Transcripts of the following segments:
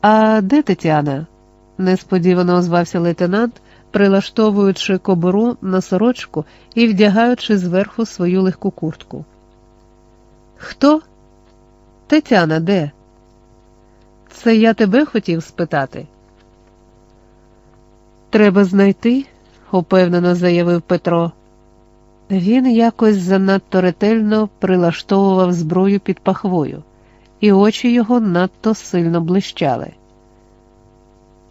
А де Тетяна? несподівано озвався лейтенант, прилаштовуючи кобуру на сорочку і вдягаючи зверху свою легку куртку. Хто? Тетяна де? Це я тебе хотів спитати. Треба знайти, упевнено заявив Петро. Він якось занадто ретельно прилаштовував зброю під пахвою, і очі його надто сильно блищали.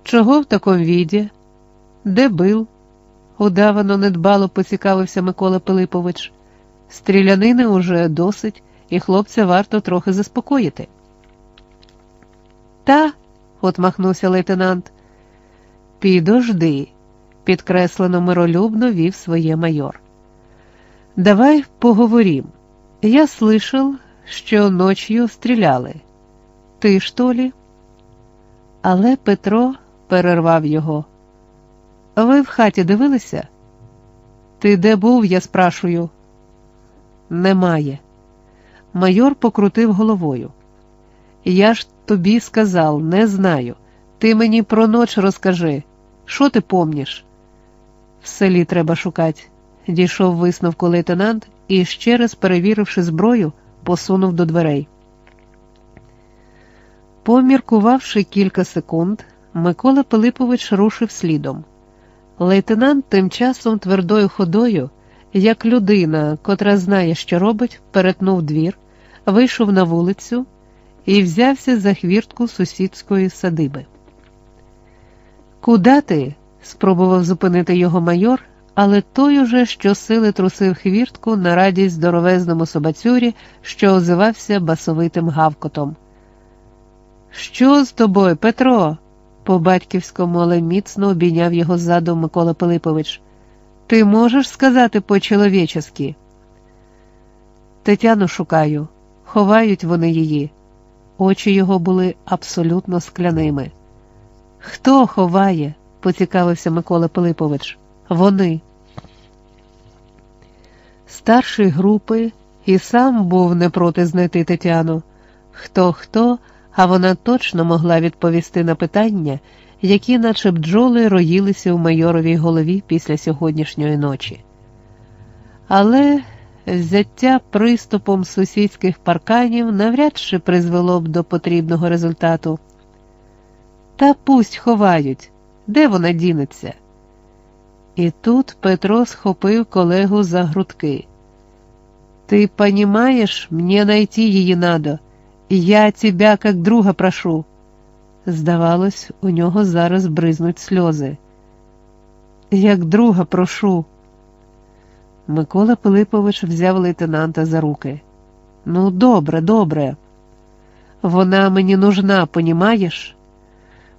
Чого в такому віді? Де бил? удавано недбало поцікавився Микола Пилипович. Стрілянини уже досить, і хлопця варто трохи заспокоїти. Та, отмахнувся лейтенант. Підожди, підкреслено миролюбно вів своє майор. Давай поговорим. Я слышал, що ночью стріляли. Ти що лі? Але Петро перервав його. Ви в хаті дивилися? Ти де був, я спрашую? Немає. Майор покрутив головою. Я ж тобі сказав, не знаю. Ти мені про ноч розкажи. Що ти помніш? В селі треба шукати, дійшов висновку лейтенант і, ще раз перевіривши зброю, посунув до дверей. Поміркувавши кілька секунд, Микола Пилипович рушив слідом. Лейтенант тим часом твердою ходою, як людина, котра знає, що робить, перетнув двір, вийшов на вулицю і взявся за хвіртку сусідської садиби. Куда ти? спробував зупинити його майор, але той уже щосили трусив хвіртку на радість здоровезному собацюрі, що озивався басовитим гавкотом. Що з тобою, Петро? по батьківському, але міцно обійняв його ззаду Микола Пилипович. Ти можеш сказати по-чоловічески? Тетяну шукаю, ховають вони її. Очі його були абсолютно скляними. Хто ховає? поцікавився Микола Пилипович. Вони. Старший групи і сам був не проти знайти Тетяну. Хто хто, а вона точно могла відповісти на питання, які, наче бджоли, роїлися у майоровій голові після сьогоднішньої ночі. Але взяття приступом сусідських парканів навряд чи призвело б до потрібного результату. Та пусть ховають, де вона дінеться. І тут Петро схопив колегу за грудки. Ти понімаєш, мені найти її надо. Я тебя как друга прошу. Здавалось, у нього зараз бризнуть сльози. Як друга прошу. Микола Пилипович взяв лейтенанта за руки. Ну, добре, добре. Вона мені нужна, понімаєш?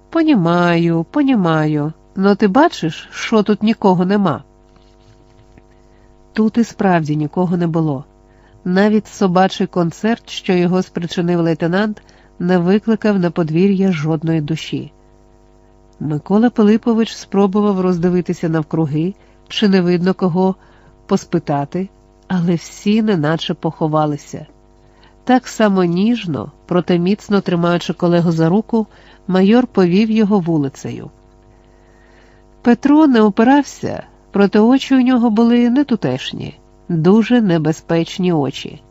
Понімаю, понімаю. Но ти бачиш, що тут нікого нема. Тут і справді нікого не було. Навіть собачий концерт, що його спричинив лейтенант, не викликав на подвір'я жодної душі. Микола Пилипович спробував роздивитися навкруги, чи не видно кого поспитати, але всі неначе поховалися. Так само ніжно, проте міцно тримаючи колегу за руку, майор повів його вулицею. Петро не опирався, проте очі у нього були не тутешні дуже небезпечні очі.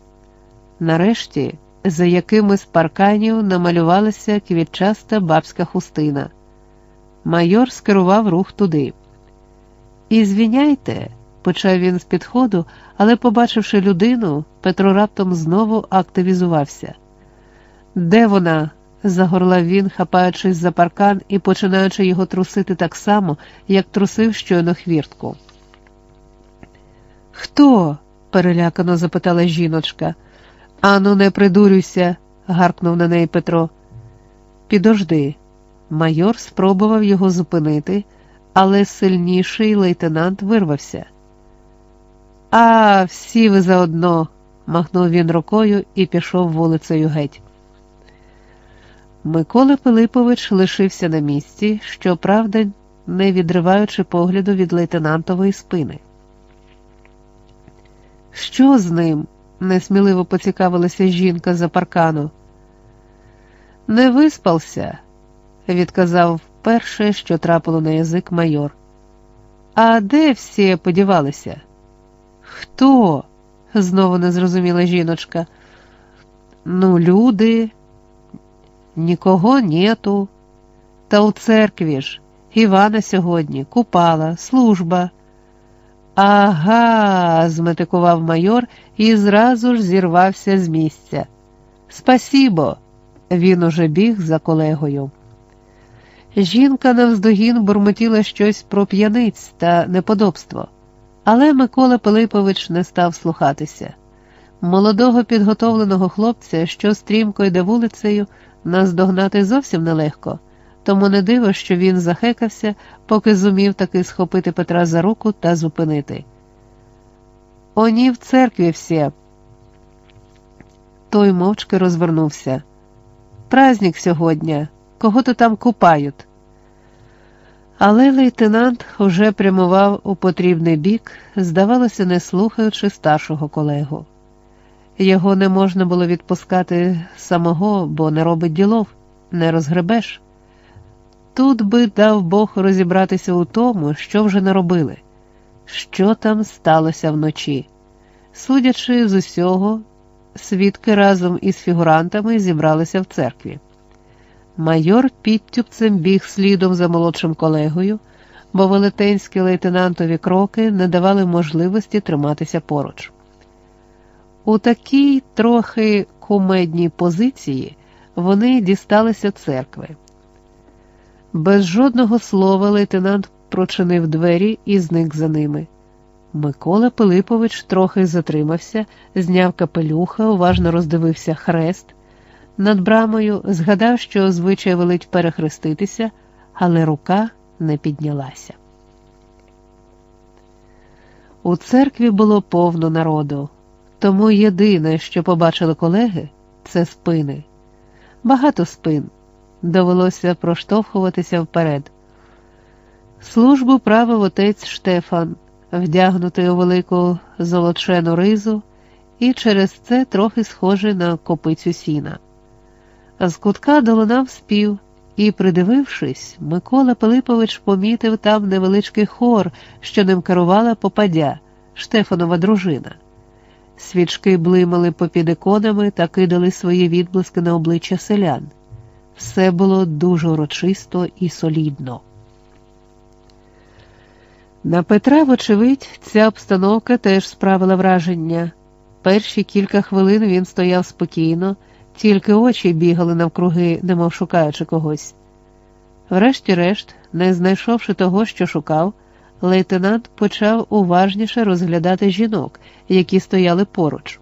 Нарешті, за якимись парканів намалювалася квітчаста бабська хустина. Майор скерував рух туди. І звіняйте, почав він з підходу, але, побачивши людину, Петро раптом знову активізувався. Де вона? Загорлав він, хапаючись за паркан і починаючи його трусити так само, як трусив щойно хвіртку. Хто? перелякано запитала жіночка. Ану, не придурюйся, гаркнув на неї Петро. Підожди. Майор спробував його зупинити, але сильніший лейтенант вирвався. А, всі ви заодно, махнув він рукою і пішов вулицею геть. Микола Пилипович лишився на місці, щоправда, не відриваючи погляду від лейтенантової спини. Що з ним? несміливо поцікавилася жінка за паркану. Не виспався, відказав перше, що трапило на язик майор. А де всі подівалися? Хто? знову не зрозуміла жіночка. Ну, люди, нікого нету. Та у церкві ж Івана сьогодні, купала, служба. Ага, зметикував майор і зразу ж зірвався з місця. Спасібо, він уже біг за колегою. Жінка навздогін бурмотіла щось про п'яниць та неподобство, але Микола Пилипович не став слухатися. Молодого підготовленого хлопця, що стрімко йде вулицею, наздогнати зовсім нелегко, тому не диво, що він захекався, поки зумів таки схопити Петра за руку та зупинити. Оні в церкві всі. Той мовчки розвернувся. Праздник сьогодні, кого то там купають. Але лейтенант уже прямував у потрібний бік, здавалося, не слухаючи старшого колегу. Його не можна було відпускати самого, бо не робить ділов, не розгребеш. Тут би дав Бог розібратися у тому, що вже не робили, що там сталося вночі. Судячи з усього, свідки разом із фігурантами зібралися в церкві. Майор підтюпцем біг слідом за молодшим колегою, бо велетенські лейтенантові кроки не давали можливості триматися поруч. У такій трохи кумедній позиції вони дісталися церкви. Без жодного слова лейтенант прочинив двері і зник за ними. Микола Пилипович трохи затримався, зняв капелюха, уважно роздивився хрест. Над брамою згадав, що звичай велить перехреститися, але рука не піднялася. У церкві було повно народу, тому єдине, що побачили колеги, це спини. Багато спин. Довелося проштовхуватися вперед. Службу правив отець Штефан, вдягнутий у велику золочену ризу, і через це трохи схожий на копицю сіна. З кутка долунав спів, і, придивившись, Микола Пилипович помітив там невеличкий хор, що ним керувала попадя, Штефанова дружина. Свічки блимали попід іконами та кидали свої відблиски на обличчя селян. Все було дуже урочисто і солідно. На Петра, вочевидь, ця обстановка теж справила враження. Перші кілька хвилин він стояв спокійно, тільки очі бігали навкруги, немов шукаючи когось. Врешті-решт, не знайшовши того, що шукав, лейтенант почав уважніше розглядати жінок, які стояли поруч.